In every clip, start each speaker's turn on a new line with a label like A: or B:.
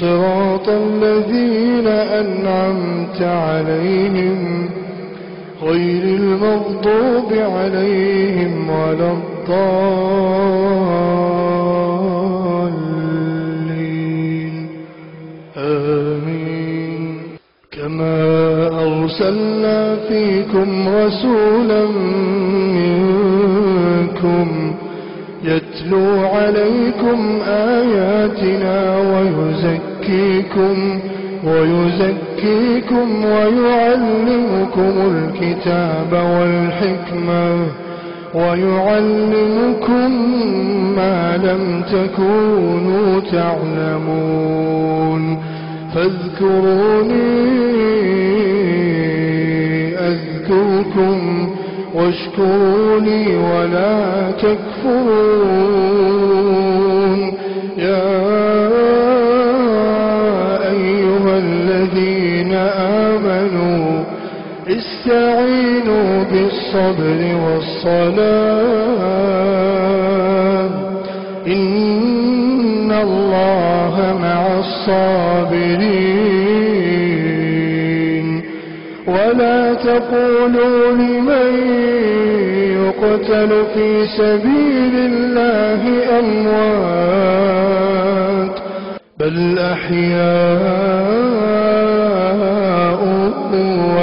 A: صراط الذين أنعمت عليهم غير المغضوب عليهم ولا الضالين. آمين. كما أرسلنا فيكم رسولا منكم يتلو عليكم آياتنا ويزكيكم ويزكيكم ويعلمكم الكتاب والحكمة ويعلمكم ما لم تكونوا تعلمون. فاذكروني أذكركم واشكروا لي ولا تكفرون. يا بالصبر والصلاة. إن الله مع الصابرين. ولا تقولوا لمن يقتل في سبيل الله أموات. بل أحياء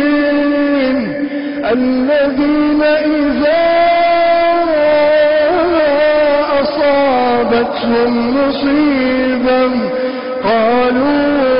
A: الصابرين الذين إذا أصابتهم مصيبة قالوا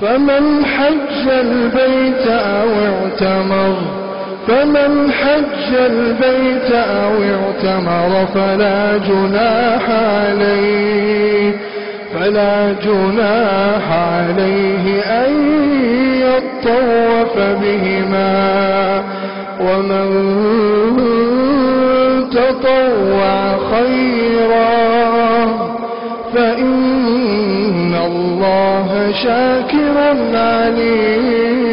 A: فمن حج البيت أو اعتمر فمن حج البيت أو اعتمر فلا جناح عليه فلا جناح عليه أن يطوف بهما ومن فإن الله شاكر عليم.